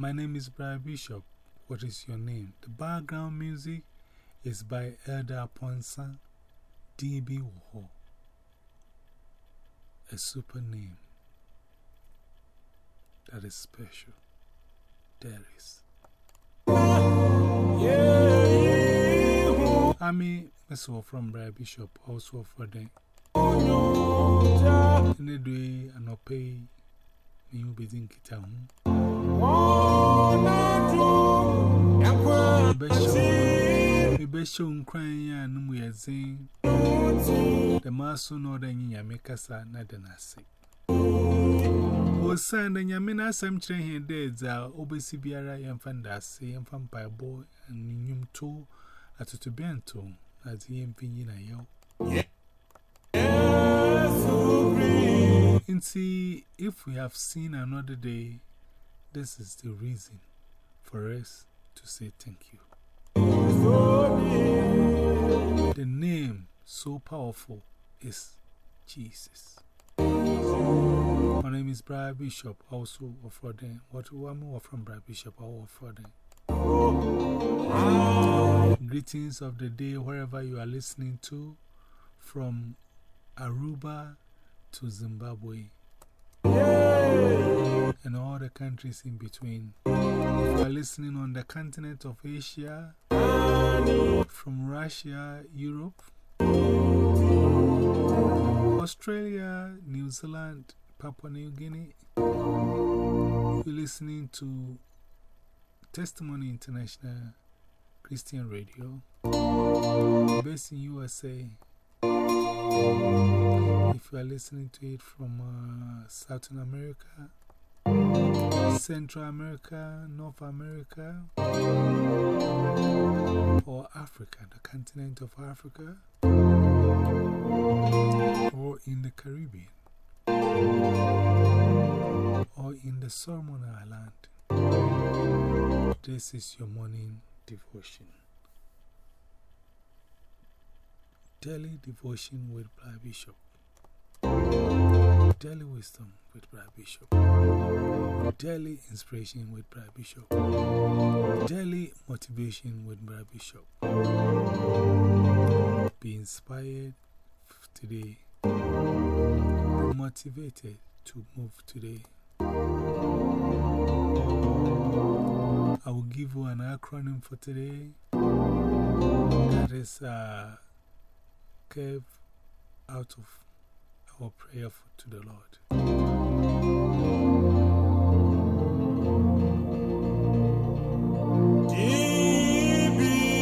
My name is Brian Bishop. What is your name? The background music is by Elder Ponsa D.B. Woho. A super name that is special. There is. I mean, also from Brian Bishop, also for the. In the day, and I'll pay you be thinking town. Maybe show crying and we are saying the master no than ya make us not an assay. O son and Yamina some train here dead, Obesi Biara and Fandasi and Vampire Boy and Num too at to Bento as the MP in a yo. And see, if we have seen another day, this is the reason for us to say thank you. The name so powerful is Jesus. My name is Brian Bishop, also of Rodden. What I'm from Brian Bishop, of Rodden. Greetings of the day, wherever you are listening to, from Aruba to Zimbabwe countries in between. If you are listening on the continent of Asia, from Russia, Europe, Australia, New Zealand, Papua New Guinea, you're listening to Testimony International Christian Radio, based in USA. If you are listening to it from uh, Southern America, Central America, North America, or Africa, the continent of Africa, or in the Caribbean, or in the Solomon Island, this is your morning devotion. Daily devotion with Brad Bishop. Daily wisdom with Brad Bishop. Daily inspiration with Brad Bishop. Daily motivation with Brad Bishop. Be inspired today. Be motivated to move today. I will give you an acronym for today. That is uh, curve out of our prayer to the Lord.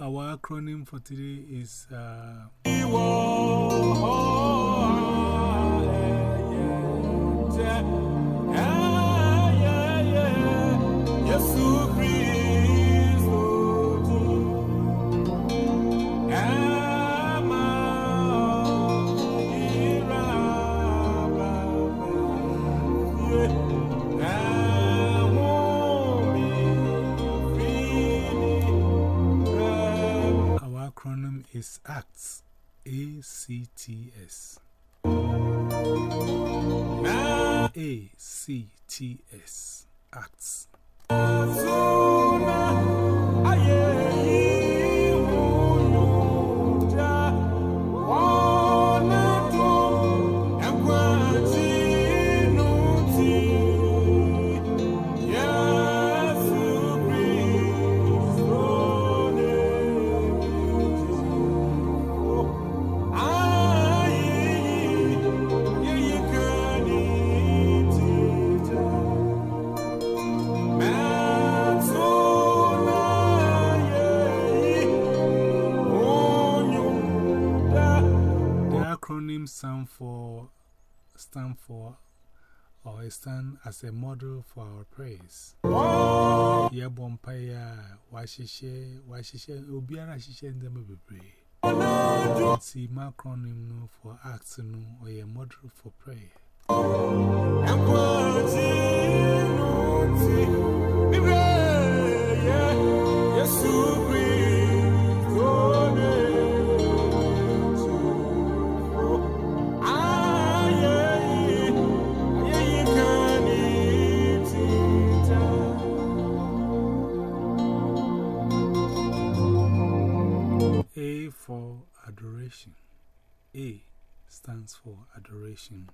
Our acronym for today is uh, C T S. A C T S. ACTS. Stand for, stand for or stand as a model for our praise. Yeah, Bompaya, Washishe, Washishe, Ubiara Shishe, and them be See, my acronym for acts no or a model for prayer. Yes, stands for adoration.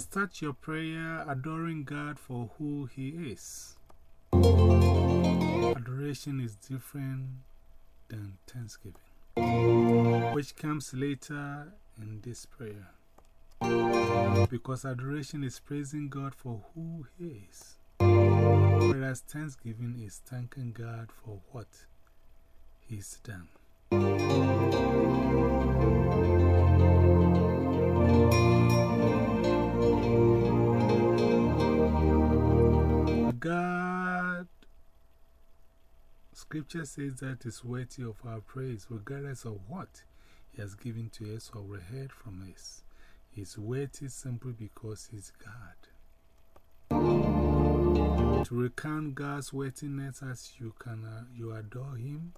Start your prayer adoring God for who He is. Adoration is different than thanksgiving, which comes later in this prayer. Because adoration is praising God for who He is, whereas thanksgiving is thanking God for what He's done. Scripture says that is worthy of our praise, regardless of what He has given to us or we heard from us. He's worthy simply because He's God. To recount God's worthiness as you, can, uh, you adore Him,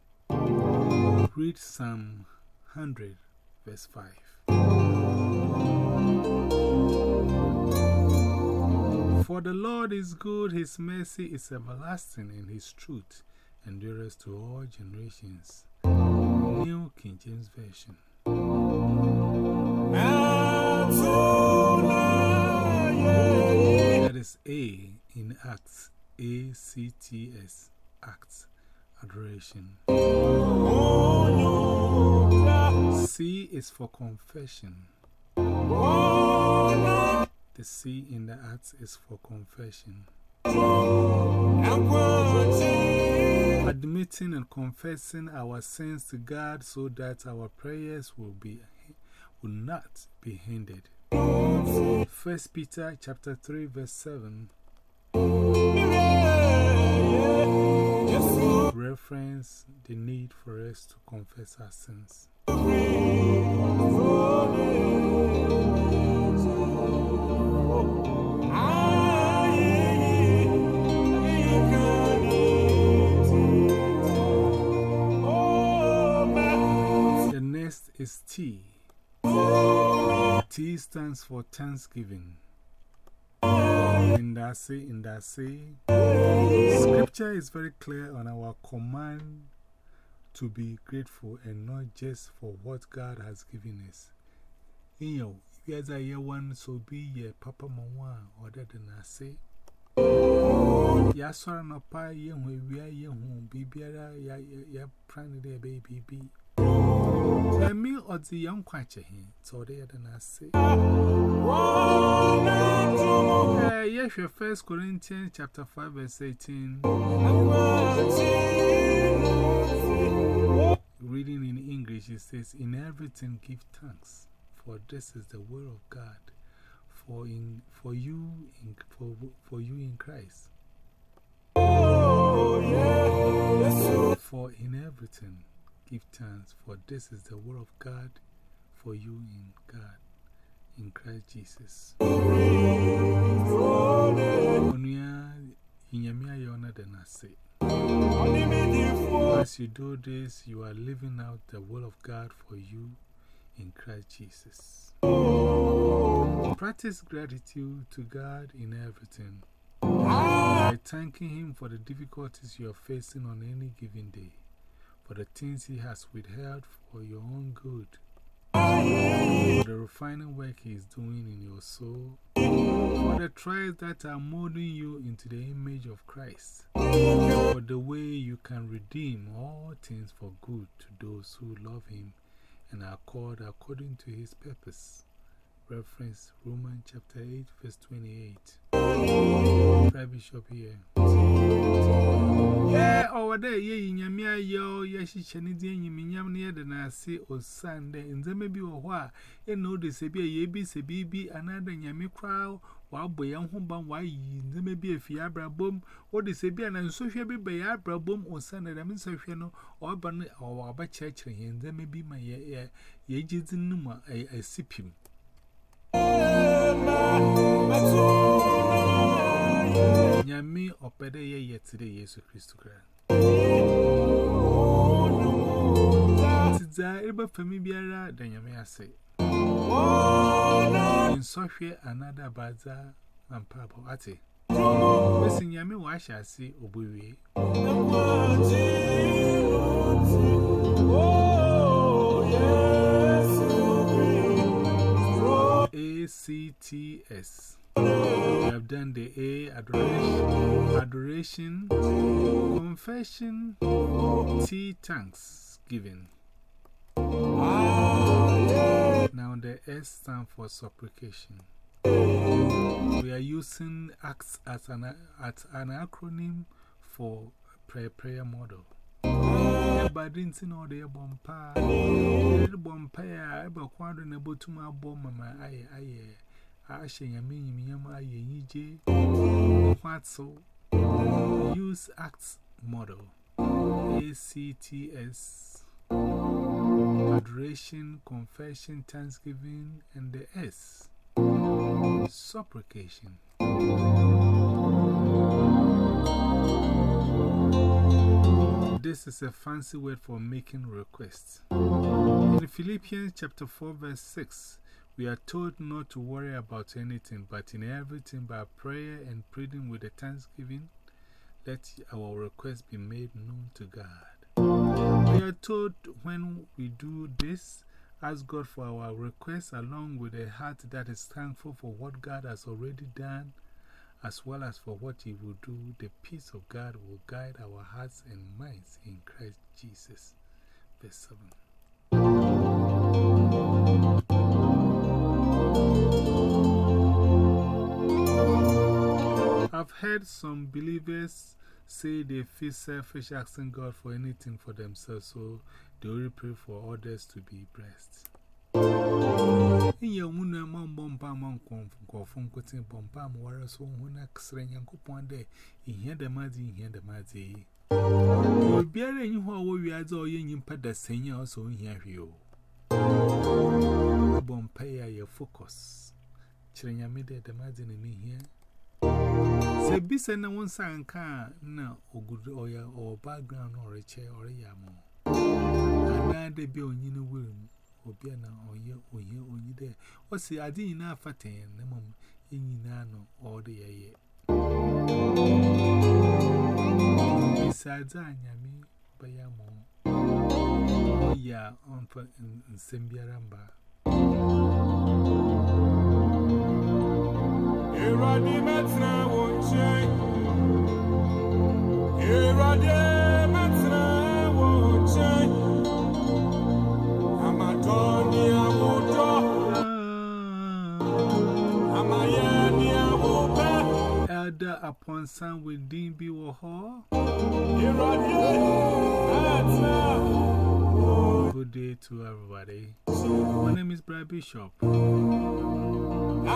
read Psalm 100, verse 5. For the Lord is good, His mercy is everlasting, and His truth endures to all generations. New King James Version. That is A in Acts, A C T S, Acts, Adoration. C is for confession. The C in the Acts is for confession. Admitting and confessing our sins to God so that our prayers will, be, will not be hindered. First Peter chapter 3 verse 7 reference the need for us to confess our sins. Is T. T stands for Thanksgiving. In that say, in that scripture is very clear on our command to be grateful and not just for what God has given us. In your, yes, I hear one, so be ye papa mama, other than I say. Ya sorry no pa ye we are ye home, be better, ya ya there, baby. I. Yes, your first Corinthians chapter 5, verse 18. Reading in English, it says, In everything give thanks, for this is the will of God for, in, for, you, in, for, for you in Christ. For in everything give thanks, for this is the will of God for you in God, in Christ Jesus. As you do this, you are living out the will of God for you in Christ Jesus. Practice gratitude to God in everything by thanking Him for the difficulties you are facing on any given day, for the things He has withheld for your own good, oh, for the refining work He is doing in your soul, for the trials that are molding you into the image of Christ, for the way you can redeem all things for good to those who love Him and are called according to His purpose. Reference Romans chapter 8, verse 28. Fry Bishop here. Yeah, over there, Yeah, in Yamia, yo, Yashi Chanidi, and Yamiam near the Nasi or Sunday, and then maybe or why, and no, this be a ye be, se be be another Yami crow, while boy, young home, why ye, there may be a fiabra boom, or this be an social be by abra boom or Sunday, I mean, Sophiano, or Ban or our Church, and then maybe my ye, ye, ye, ye, ye, ye, ye, ye, ye, Nyami opede ye yesterday Yesu Christu kra. Tidza eba fami biara da nyame ase. Nsohwe another baza ampabo ate. Besi nyame wa asha ase obowie. CTS. We have done the A, adoration, adoration confession, T, thanksgiving. Now the S stands for supplication. We are using ACTS as an, as an acronym for prayer, prayer model. Everybody didn't know the bompa. The bompa, I be quite able to my bomb, my eye, eye. Ashe Yami Yama Yiji. What so? Use ACTS model. ACTS. Adoration, confession, thanksgiving, and the S. Supplication. This is a fancy word for making requests. In Philippians chapter 4, verse 6, we are told not to worry about anything, but in everything by prayer and pleading with the thanksgiving, let our requests be made known to God. We are told when we do this, ask God for our requests along with a heart that is thankful for what God has already done, as well as for what He will do. The peace of God will guide our hearts and minds in Christ Jesus. Verse 7. I've heard some believers say they feel selfish asking God for anything for themselves, so they only pray for others to be blessed. In your moon, a mom bomb palm on confum, quitting bomb palm, whereas one extra young coupon day, in here the muddy, in here the muddy. You'll be a you who we are all yin pet the same also in here. You bomb pay your focus. Chilling your mid the muddy in me here. Say, Bisa na one sang car na or good oil or background or a chair or a yamo. And they be on you room or be an or you or you or you there. Or say, I didn't know for ten, the mum in Nano or the air. Besides, I am by yamo. Yeah, on for in Simbiaramba. Eradi metra wonche Eradi upon son Good day to everybody. My name is Brad Bishop.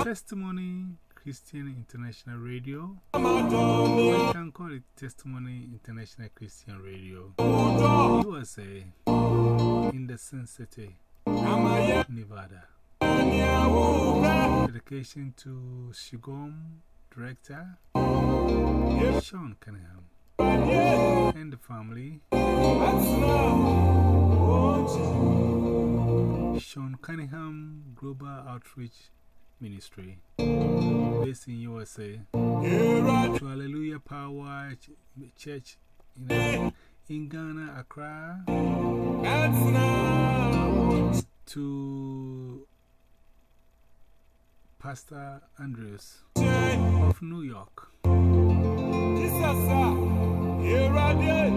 Testimony Christian International Radio. We can call it Testimony International Christian Radio. USA in the Sin City, Nevada. Dedication to Shigom Director Sean Cunningham. And the family. Sean Cunningham Global Outreach Ministry, based in USA, to Hallelujah Power Church in, uh, in Ghana, Accra, to Pastor Andrews of New York,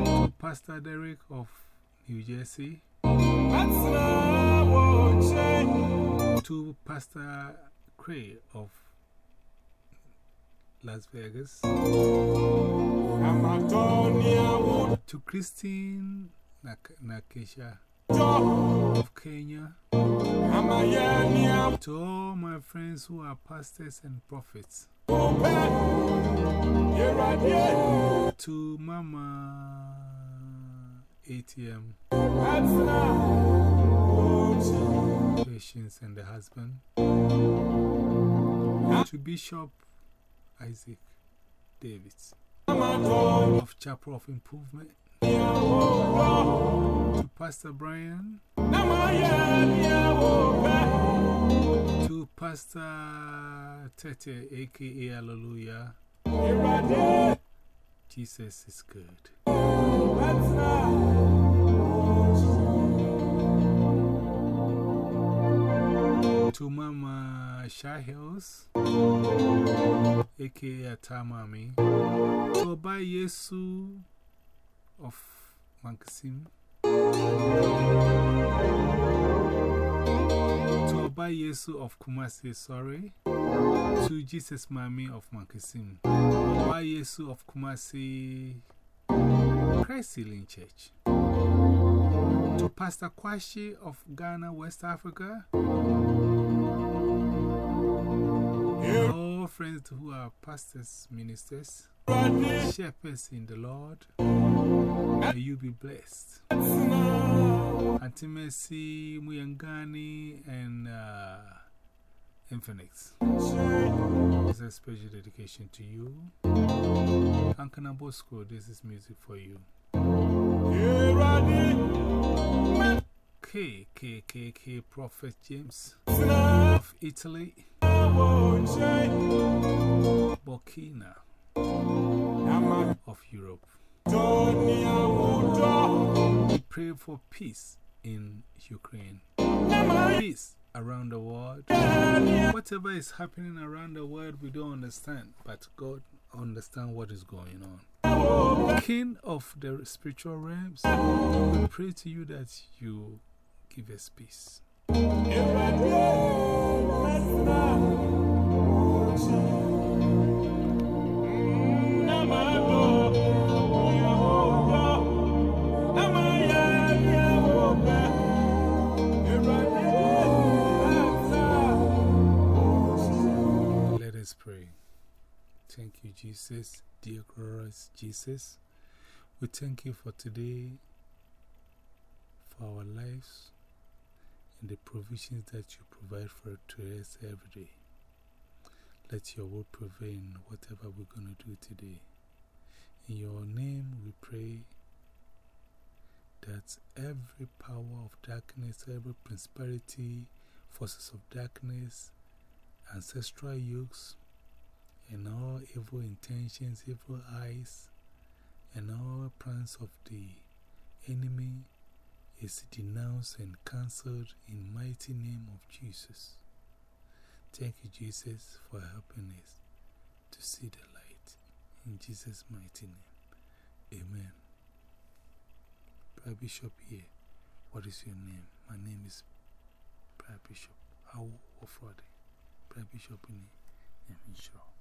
to Pastor Derek of New Jersey, to Pastor Cray of Las Vegas, to Christine Nakesha of Kenya, to all my friends who are pastors and prophets, to Mama ATM, Patience and the husband, to Bishop Isaac Davids of Chapel of Improvement, to Pastor Brian, to Pastor Tete, aka Hallelujah. Jesus is good. To Mama Shah Hills, aka Tamami, to buy Yesu of Mankasim, to buy Yesu of Kumasi, sorry, to Jesus Mami of Mankasim, buy Yesu of Kumasi, Christ Healing Church. To Pastor Kwashi of Ghana, West Africa. All friends who are pastors, ministers, shepherds in the Lord, may you be blessed. Auntie Mercy, Muyangani, and uh, Infinix. This is a special dedication to you. Uncle Bosco, this is music for you. K, K, K, K, Prophet James of Italy, Burkina of Europe. We pray for peace in Ukraine, peace around the world. Whatever is happening around the world, we don't understand, but God understands what is going on. King of the spiritual realms, we pray to you that you give us peace. Thank you, Jesus, dear glorious Jesus. We thank you for today, for our lives, and the provisions that you provide for to us every day. Let your will prevail in whatever we're going to do today. In your name, we pray that every power of darkness, every prosperity, forces of darkness, ancestral yokes, evil intentions, evil eyes, and all plans of the enemy is denounced and cancelled in mighty name of Jesus. Thank you, Jesus, for helping us to see the light. In Jesus' mighty name. Amen. Prayer Bishop here. What is your name? My name is Prayer Bishop. How Friday? Prayer Bishop in sure.